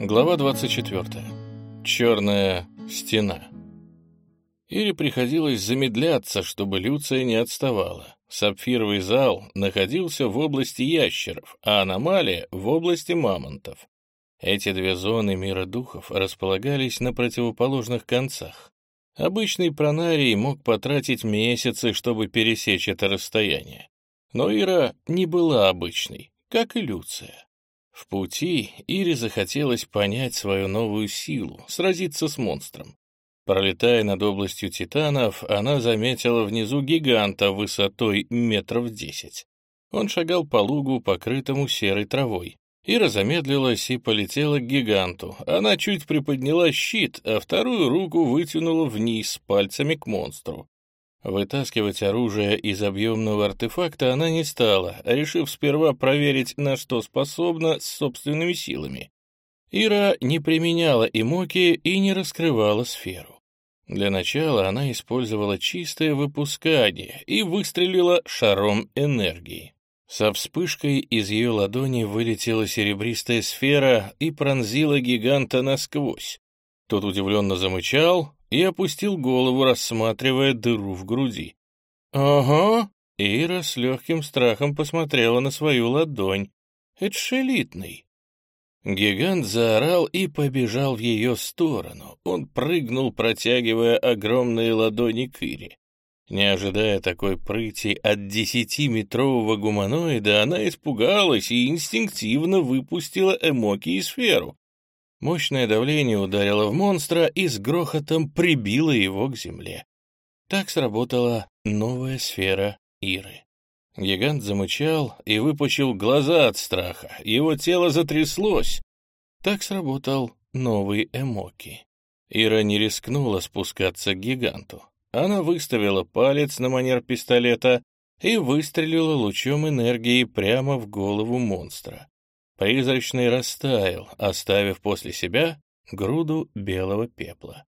Глава 24. Черная стена. Ире приходилось замедляться, чтобы Люция не отставала. Сапфировый зал находился в области ящеров, а аномалия — в области мамонтов. Эти две зоны мира духов располагались на противоположных концах. Обычный пронарий мог потратить месяцы, чтобы пересечь это расстояние. Но Ира не была обычной, как и Люция. В пути Ире захотелось понять свою новую силу, сразиться с монстром. Пролетая над областью титанов, она заметила внизу гиганта высотой метров десять. Он шагал по лугу, покрытому серой травой. Ира замедлилась и полетела к гиганту. Она чуть приподняла щит, а вторую руку вытянула вниз пальцами к монстру. Вытаскивать оружие из объемного артефакта она не стала, решив сперва проверить, на что способна с собственными силами. Ира не применяла эмоки и не раскрывала сферу. Для начала она использовала чистое выпускание и выстрелила шаром энергии. Со вспышкой из ее ладони вылетела серебристая сфера и пронзила гиганта насквозь. Тот удивленно замычал, и опустил голову, рассматривая дыру в груди. «Ага», — Ира с легким страхом посмотрела на свою ладонь. «Это шелитный». Гигант заорал и побежал в ее сторону. Он прыгнул, протягивая огромные ладони к Ире. Не ожидая такой прыти от десятиметрового гуманоида, она испугалась и инстинктивно выпустила эмоки и сферу. Мощное давление ударило в монстра и с грохотом прибило его к земле. Так сработала новая сфера Иры. Гигант замычал и выпучил глаза от страха. Его тело затряслось. Так сработал новый Эмоки. Ира не рискнула спускаться к гиганту. Она выставила палец на манер пистолета и выстрелила лучом энергии прямо в голову монстра. Призрачный растаял, оставив после себя груду белого пепла.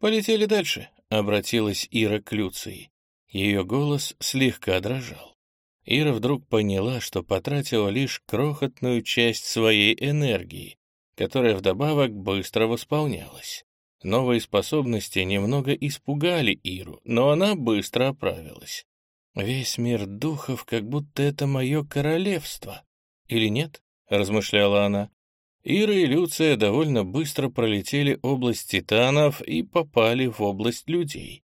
«Полетели дальше», — обратилась Ира к Люции. Ее голос слегка дрожал. Ира вдруг поняла, что потратила лишь крохотную часть своей энергии, которая вдобавок быстро восполнялась. Новые способности немного испугали Иру, но она быстро оправилась. Весь мир духов, как будто это мое королевство. Или нет? — размышляла она. Ира и Люция довольно быстро пролетели область титанов и попали в область людей.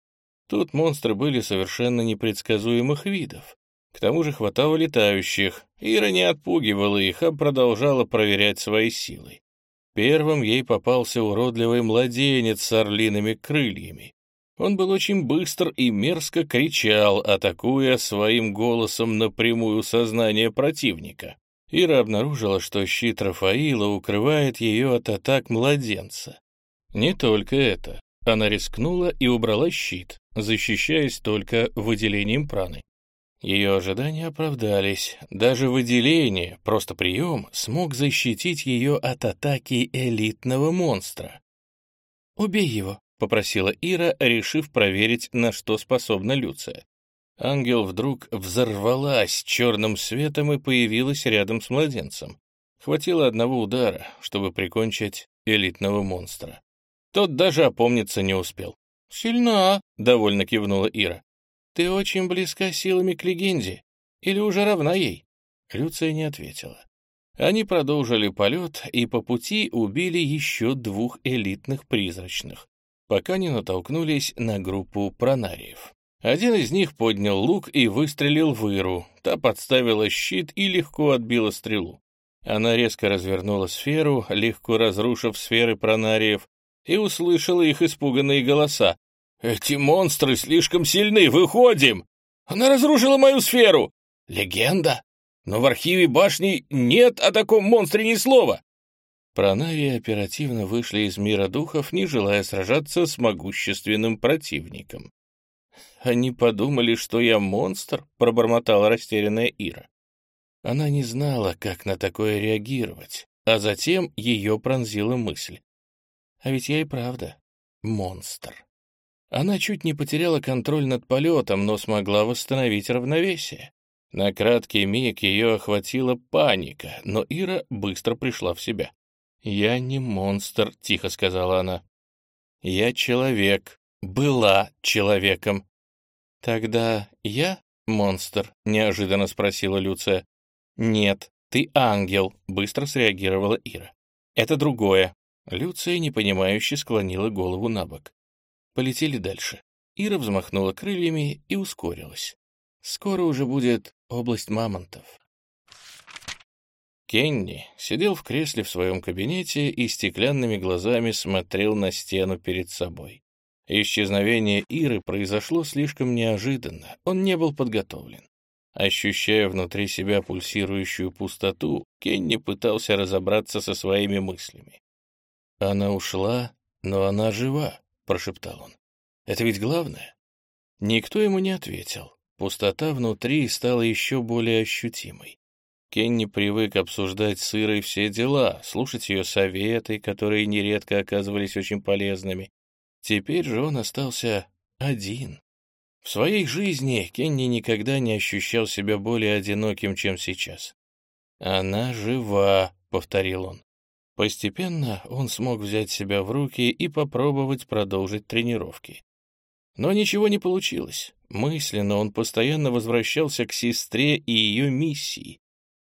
Тут монстры были совершенно непредсказуемых видов. К тому же хватало летающих. Ира не отпугивала их, а продолжала проверять свои силы. Первым ей попался уродливый младенец с орлиными крыльями. Он был очень быстр и мерзко кричал, атакуя своим голосом напрямую сознание противника. Ира обнаружила, что щит Рафаила укрывает ее от атак младенца. Не только это. Она рискнула и убрала щит, защищаясь только выделением праны. Ее ожидания оправдались. Даже выделение, просто прием, смог защитить ее от атаки элитного монстра. «Убей его», — попросила Ира, решив проверить, на что способна Люция. Ангел вдруг взорвалась черным светом и появилась рядом с младенцем. Хватило одного удара, чтобы прикончить элитного монстра. Тот даже опомниться не успел. «Сильна», — довольно кивнула Ира. «Ты очень близка силами к легенде. Или уже равна ей?» Люция не ответила. Они продолжили полет и по пути убили еще двух элитных призрачных, пока не натолкнулись на группу пронариев. Один из них поднял лук и выстрелил в Иру. Та подставила щит и легко отбила стрелу. Она резко развернула сферу, легко разрушив сферы пронариев, и услышала их испуганные голоса. «Эти монстры слишком сильны! Выходим! Она разрушила мою сферу! Легенда! Но в архиве башни нет о таком монстре ни слова!» Пронарии оперативно вышли из мира духов, не желая сражаться с могущественным противником. «Они подумали, что я монстр?» — пробормотала растерянная Ира. Она не знала, как на такое реагировать, а затем ее пронзила мысль. А ведь я и правда монстр. Она чуть не потеряла контроль над полетом, но смогла восстановить равновесие. На краткий миг ее охватила паника, но Ира быстро пришла в себя. «Я не монстр», — тихо сказала она. «Я человек. Была человеком». «Тогда я монстр?» — неожиданно спросила Люция. «Нет, ты ангел», — быстро среагировала Ира. «Это другое». Люция непонимающе склонила голову на бок. Полетели дальше. Ира взмахнула крыльями и ускорилась. Скоро уже будет область мамонтов. Кенни сидел в кресле в своем кабинете и стеклянными глазами смотрел на стену перед собой. Исчезновение Иры произошло слишком неожиданно, он не был подготовлен. Ощущая внутри себя пульсирующую пустоту, Кенни пытался разобраться со своими мыслями. «Она ушла, но она жива», — прошептал он. «Это ведь главное?» Никто ему не ответил. Пустота внутри стала еще более ощутимой. Кенни привык обсуждать с Ирой все дела, слушать ее советы, которые нередко оказывались очень полезными. Теперь же он остался один. В своей жизни Кенни никогда не ощущал себя более одиноким, чем сейчас. «Она жива», — повторил он. Постепенно он смог взять себя в руки и попробовать продолжить тренировки. Но ничего не получилось. Мысленно он постоянно возвращался к сестре и ее миссии,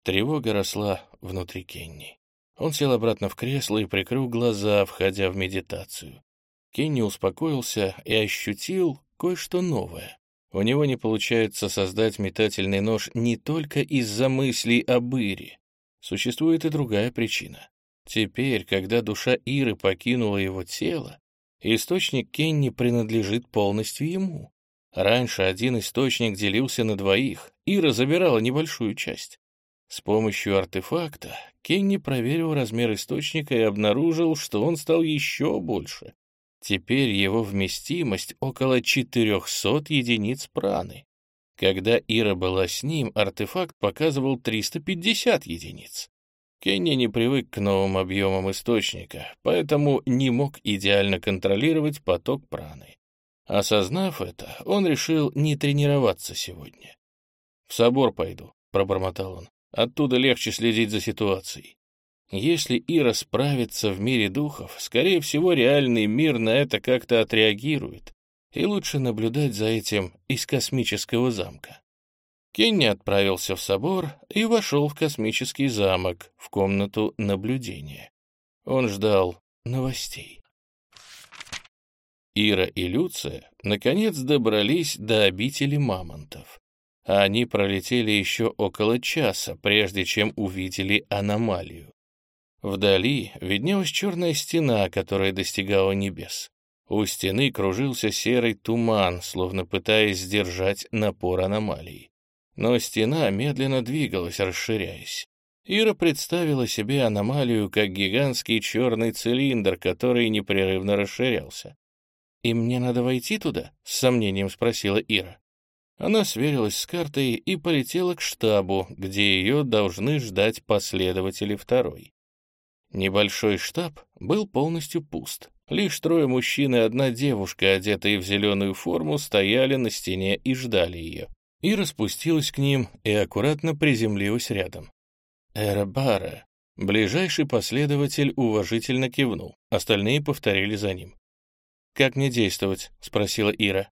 Тревога росла внутри Кенни. Он сел обратно в кресло и прикрыл глаза, входя в медитацию. Кенни успокоился и ощутил кое-что новое. У него не получается создать метательный нож не только из-за мыслей о Ире. Существует и другая причина. Теперь, когда душа Иры покинула его тело, источник Кенни принадлежит полностью ему. Раньше один источник делился на двоих, Ира забирала небольшую часть. С помощью артефакта Кенни проверил размер источника и обнаружил, что он стал еще больше. Теперь его вместимость около 400 единиц праны. Когда Ира была с ним, артефакт показывал 350 единиц. Кенни не привык к новым объемам источника, поэтому не мог идеально контролировать поток праны. Осознав это, он решил не тренироваться сегодня. «В собор пойду», — пробормотал он. Оттуда легче следить за ситуацией. Если Ира справится в мире духов, скорее всего, реальный мир на это как-то отреагирует, и лучше наблюдать за этим из космического замка. Кенни отправился в собор и вошел в космический замок, в комнату наблюдения. Он ждал новостей. Ира и Люция наконец добрались до обители мамонтов они пролетели еще около часа, прежде чем увидели аномалию. Вдали виднелась черная стена, которая достигала небес. У стены кружился серый туман, словно пытаясь сдержать напор аномалии. Но стена медленно двигалась, расширяясь. Ира представила себе аномалию как гигантский черный цилиндр, который непрерывно расширялся. «И мне надо войти туда?» — с сомнением спросила Ира. Она сверилась с картой и полетела к штабу, где ее должны ждать последователи второй. Небольшой штаб был полностью пуст. Лишь трое мужчин и одна девушка, одетые в зеленую форму, стояли на стене и ждали ее. И распустилась к ним и аккуратно приземлилась рядом. «Эрабара». Ближайший последователь уважительно кивнул, остальные повторили за ним. «Как мне действовать?» — спросила Ира.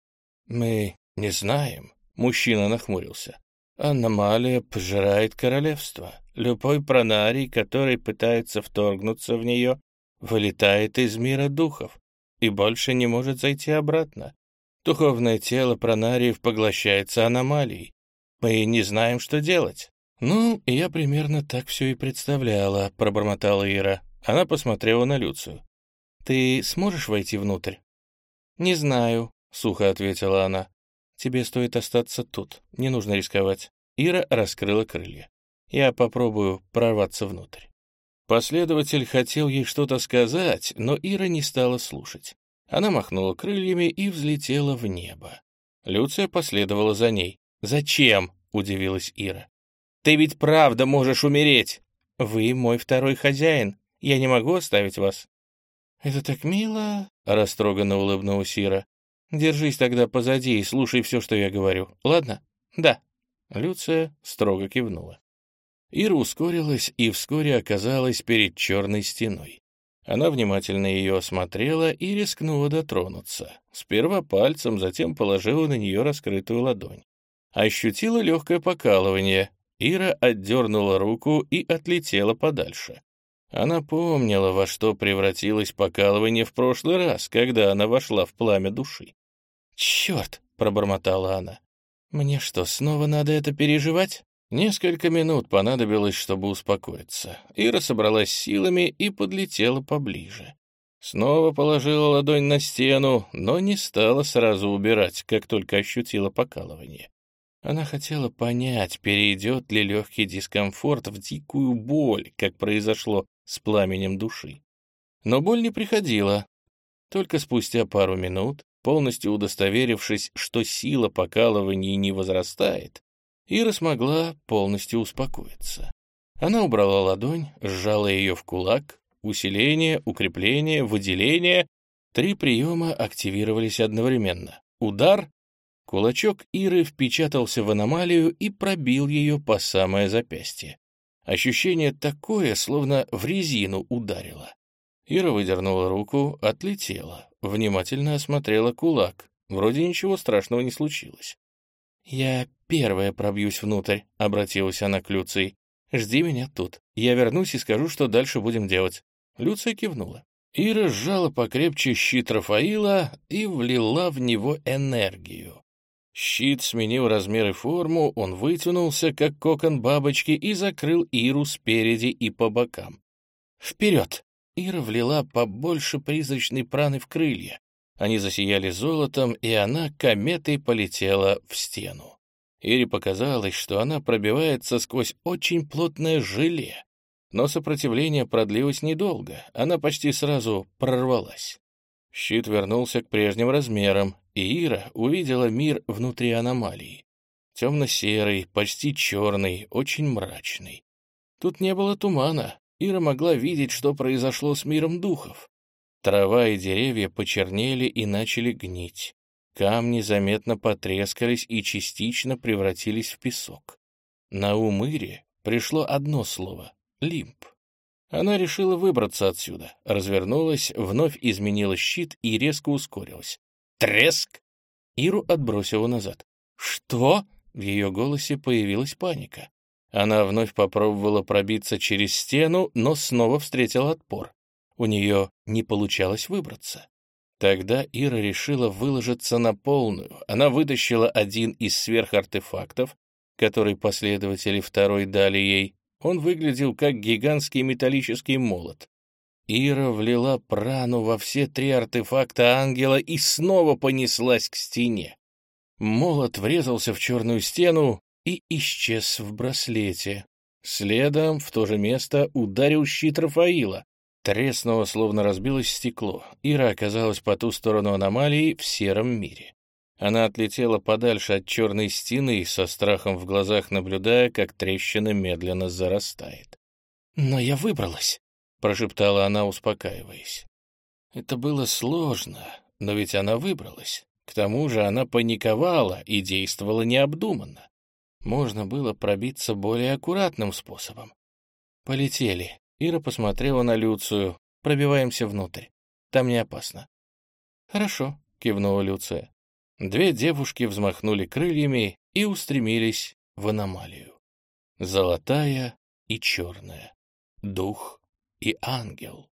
«Мы не знаем», Мужчина нахмурился. Аномалия пожирает королевство. Любой пронарий, который пытается вторгнуться в нее, вылетает из мира духов и больше не может зайти обратно. Духовное тело пронариев поглощается аномалией. Мы не знаем, что делать. «Ну, я примерно так все и представляла», — пробормотала Ира. Она посмотрела на Люцию. «Ты сможешь войти внутрь?» «Не знаю», — сухо ответила она. Тебе стоит остаться тут, не нужно рисковать. Ира раскрыла крылья. Я попробую прорваться внутрь. Последователь хотел ей что-то сказать, но Ира не стала слушать. Она махнула крыльями и взлетела в небо. Люция последовала за ней. «Зачем?» — удивилась Ира. «Ты ведь правда можешь умереть!» «Вы мой второй хозяин. Я не могу оставить вас». «Это так мило!» — растроганно улыбнулась Ира. Держись тогда позади и слушай все, что я говорю. Ладно? Да. Люция строго кивнула. Ира ускорилась и вскоре оказалась перед черной стеной. Она внимательно ее осмотрела и рискнула дотронуться. Сперва пальцем, затем положила на нее раскрытую ладонь. Ощутила легкое покалывание. Ира отдернула руку и отлетела подальше. Она помнила, во что превратилось покалывание в прошлый раз, когда она вошла в пламя души. «Черт!» — пробормотала она. «Мне что, снова надо это переживать?» Несколько минут понадобилось, чтобы успокоиться. Ира собралась силами и подлетела поближе. Снова положила ладонь на стену, но не стала сразу убирать, как только ощутила покалывание. Она хотела понять, перейдет ли легкий дискомфорт в дикую боль, как произошло с пламенем души. Но боль не приходила. Только спустя пару минут, полностью удостоверившись, что сила покалывания не возрастает, Ира смогла полностью успокоиться. Она убрала ладонь, сжала ее в кулак, усиление, укрепление, выделение. Три приема активировались одновременно. Удар. Кулачок Иры впечатался в аномалию и пробил ее по самое запястье. Ощущение такое, словно в резину ударило. Ира выдернула руку, отлетела, внимательно осмотрела кулак. Вроде ничего страшного не случилось. «Я первая пробьюсь внутрь», — обратилась она к Люции. «Жди меня тут. Я вернусь и скажу, что дальше будем делать». Люция кивнула. Ира сжала покрепче щит Рафаила и влила в него энергию. Щит сменил размер и форму, он вытянулся, как кокон бабочки, и закрыл Иру спереди и по бокам. «Вперед!» Ира влила побольше призрачной праны в крылья. Они засияли золотом, и она кометой полетела в стену. Ире показалось, что она пробивается сквозь очень плотное желе. Но сопротивление продлилось недолго, она почти сразу прорвалась. Щит вернулся к прежним размерам, и Ира увидела мир внутри аномалии. Темно-серый, почти черный, очень мрачный. Тут не было тумана, Ира могла видеть, что произошло с миром духов. Трава и деревья почернели и начали гнить. Камни заметно потрескались и частично превратились в песок. На ум Ире пришло одно слово — лимп. Она решила выбраться отсюда, развернулась, вновь изменила щит и резко ускорилась. Треск! Иру отбросила назад. «Что?» — в ее голосе появилась паника. Она вновь попробовала пробиться через стену, но снова встретила отпор. У нее не получалось выбраться. Тогда Ира решила выложиться на полную. Она вытащила один из сверхартефактов, который последователи второй дали ей. Он выглядел как гигантский металлический молот. Ира влила прану во все три артефакта ангела и снова понеслась к стене. Молот врезался в черную стену и исчез в браслете. Следом в то же место ударил щит Рафаила. Треснуло, словно разбилось стекло. Ира оказалась по ту сторону аномалии в сером мире. Она отлетела подальше от черной стены, со страхом в глазах наблюдая, как трещина медленно зарастает. «Но я выбралась», — прошептала она, успокаиваясь. Это было сложно, но ведь она выбралась. К тому же она паниковала и действовала необдуманно. Можно было пробиться более аккуратным способом. «Полетели», Ира посмотрела на Люцию. «Пробиваемся внутрь. Там не опасно». «Хорошо», — кивнула Люция. Две девушки взмахнули крыльями и устремились в аномалию. Золотая и черная. Дух и ангел.